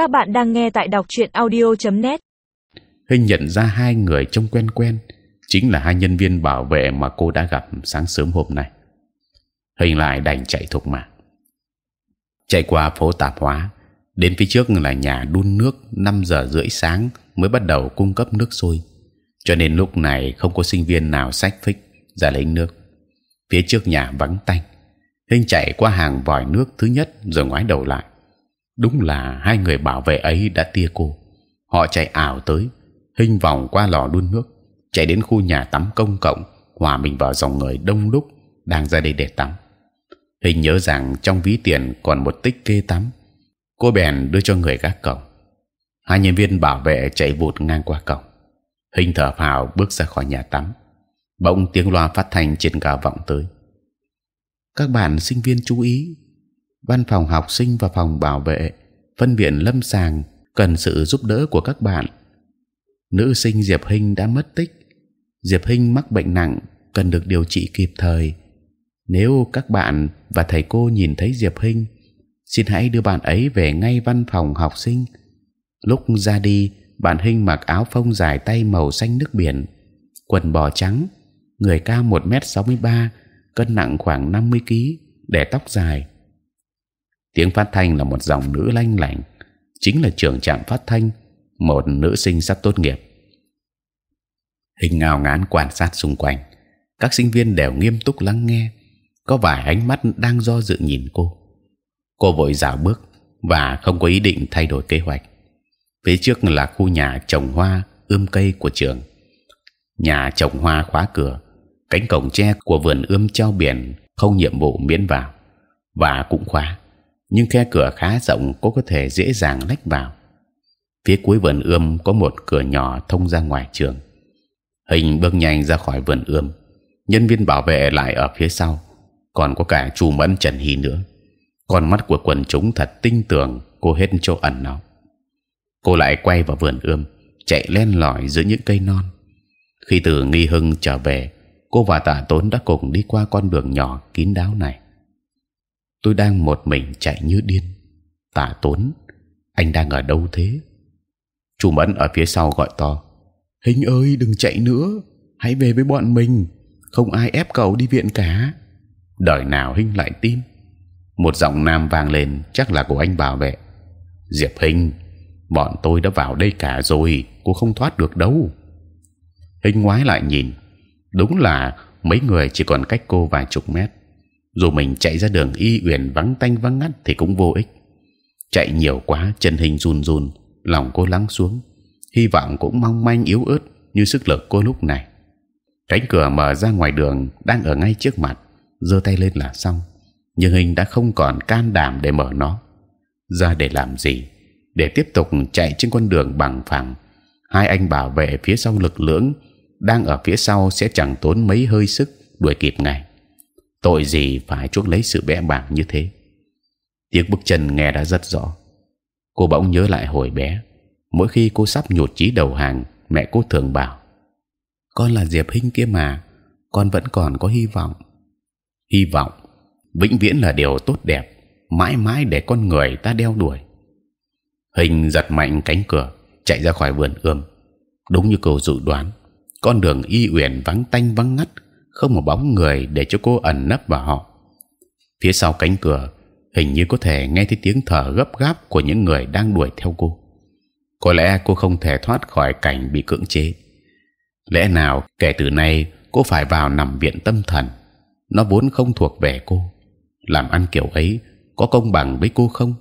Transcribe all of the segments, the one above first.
Các bạn đang nghe tại đọc truyện audio.net. Hình nhận ra hai người trông quen quen, chính là hai nhân viên bảo vệ mà cô đã gặp sáng sớm hôm nay. Hình lại đành chạy thục mạng, chạy qua phố tạp hóa, đến phía trước là nhà đun nước 5 giờ rưỡi sáng mới bắt đầu cung cấp nước sôi, cho nên lúc này không có sinh viên nào sách phích ra lấy nước. Phía trước nhà vắng tanh, Hình chạy qua hàng vòi nước thứ nhất rồi ngoái đầu lại. Đúng là hai người bảo vệ ấy đã tia cô. Họ chạy ảo tới, Hình vòng qua lò đun nước, chạy đến khu nhà tắm công cộng, hòa mình vào dòng người đông đúc đang ra đây để tắm. Hình nhớ rằng trong ví tiền còn một tích kê tắm, cô bèn đưa cho người gác cổng. Hai nhân viên bảo vệ chạy vụt ngang qua cổng. Hình thở phào bước ra khỏi nhà tắm. Bỗng tiếng loa phát thanh trên cao vọng tới các bạn sinh viên chú ý văn phòng học sinh và phòng bảo vệ phân viện lâm sàng cần sự giúp đỡ của các bạn. Nữ sinh diệp hinh đã mất tích. Diệp hinh mắc bệnh nặng cần được điều trị kịp thời. Nếu các bạn và thầy cô nhìn thấy diệp hinh xin hãy đưa bạn ấy về ngay văn phòng học sinh. Lúc ra đi bạn hinh mặc áo phông dài tay màu xanh nước biển quần bò trắng người cao một m sáu mươi ba cân nặng khoảng 50 kg, để tóc dài. Tiếng phát thanh là một dòng nữ lanh lảnh, chính là trưởng trạm phát thanh, một nữ sinh sắp tốt nghiệp. Hình ngào ngán quan sát xung quanh, các sinh viên đều nghiêm túc lắng nghe, có vài ánh mắt đang do dự nhìn cô. Cô vội dạo bước và không có ý định thay đổi kế hoạch. Phía trước là khu nhà trồng hoa, ươm cây của trường. Nhà trồng hoa khóa cửa, cánh cổng tre của vườn ươm treo biển không nhiệm vụ miễn vào và cũng khóa nhưng khe cửa khá rộng cô có thể dễ dàng lách vào. Phía cuối vườn ươm có một cửa nhỏ thông ra ngoài trường. Hình bước nhanh ra khỏi vườn ươm. Nhân viên bảo vệ lại ở phía sau. Còn có cả chu mẫn, trần hy nữa. Con mắt của quần chúng thật tinh tường, cô hết chỗ ẩn nó cô lại quay vào vườn ươm, chạy len lỏi giữa những cây non. Khi từ nghi hưng trở về, cô và tạ tốn đã cùng đi qua con đường nhỏ kín đáo này tôi đang một mình chạy như điên. Tạ tốn, anh đang ở đâu thế? Chu mẫn ở phía sau gọi to. Hình ơi, đừng chạy nữa. Hãy về với bọn mình. Không ai ép cậu đi viện cả. Đời nào hình lại tin? Một giọng nam vang lên, chắc là của anh bảo vệ. Diệp hình bọn tôi đã vào đây cả rồi, cô không thoát được đâu. Hình ngoái lại nhìn. Đúng là mấy người chỉ còn cách cô vài chục mét dù mình chạy ra đường y uyển vắng tanh vắng ngắt thì cũng vô ích. Chạy nhiều quá, chân hình run run lòng cô lắng xuống. Hy vọng cũng mong manh yếu ớt như sức lực cô lúc này. Cánh cửa mở ra ngoài đường đang ở ngay trước mặt, giơ tay lên là xong. Nhưng hình đã không còn can đảm để mở nó. Ra để làm gì? Để tiếp tục chạy trên con đường bằng phẳng. Hai anh bảo vệ phía sau lực lưỡng, đang ở phía sau sẽ chẳng tốn mấy hơi sức đuổi kịp ngài. Tội gì phải chuốc lấy sự bẽ bàng như thế? Tiếng bước chân nghe đã rất rõ. Cô bỗng nhớ lại hồi bé, mỗi khi cô sắp nhụt chí đầu hàng, mẹ cô thường bảo: con là Diệp Hinh kia mà, con vẫn còn có hy vọng. Hy vọng vĩnh viễn là điều tốt đẹp, mãi mãi để con người ta đeo đuổi. Hình giật mạnh cánh cửa, chạy ra khỏi vườn ươm. Đúng như cô dự đoán, con đường y uyển vắng tanh vắng ngắt không một bóng người để cho cô ẩn nấp vào họ. Phía sau cánh cửa, hình như có thể nghe thấy tiếng thở gấp gáp của những người đang đuổi theo cô. Có lẽ cô không thể thoát khỏi cảnh bị cưỡng chế. Lẽ nào kể từ nay, cô phải vào nằm viện tâm thần? Nó vốn không thuộc về cô. Làm ăn kiểu ấy, có công bằng với cô không?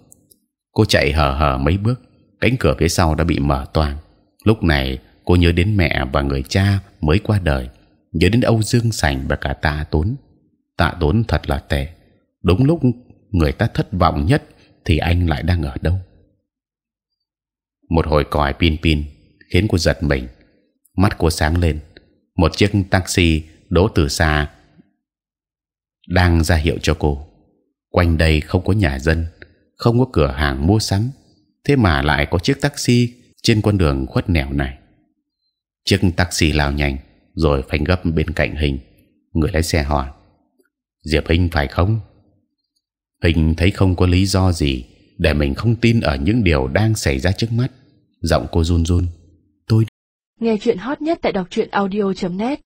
Cô chạy hờ hờ mấy bước, cánh cửa phía sau đã bị mở toang. Lúc này, cô nhớ đến mẹ và người cha mới qua đời nhớ đến Âu Dương Sành và cả Tạ Tốn. Tạ Tốn thật là tệ. Đúng lúc người ta thất vọng nhất thì anh lại đang ở đâu? Một hồi còi pin pin khiến cô giật mình. Mắt cô sáng lên. Một chiếc taxi đỗ từ xa đang ra hiệu cho cô. Quanh đây không có nhà dân, không có cửa hàng mua sắm. Thế mà lại có chiếc taxi trên con đường khuất nẻo này. Chiếc taxi lao nhanh rồi phanh gấp bên cạnh hình. Người lái xe hỏi, diệp hình phải không? Hình thấy không có lý do gì để mình không tin ở những điều đang xảy ra trước mắt. Giọng cô run run, tôi nghe chuyện hot nhất tại đọc truyện audio .net.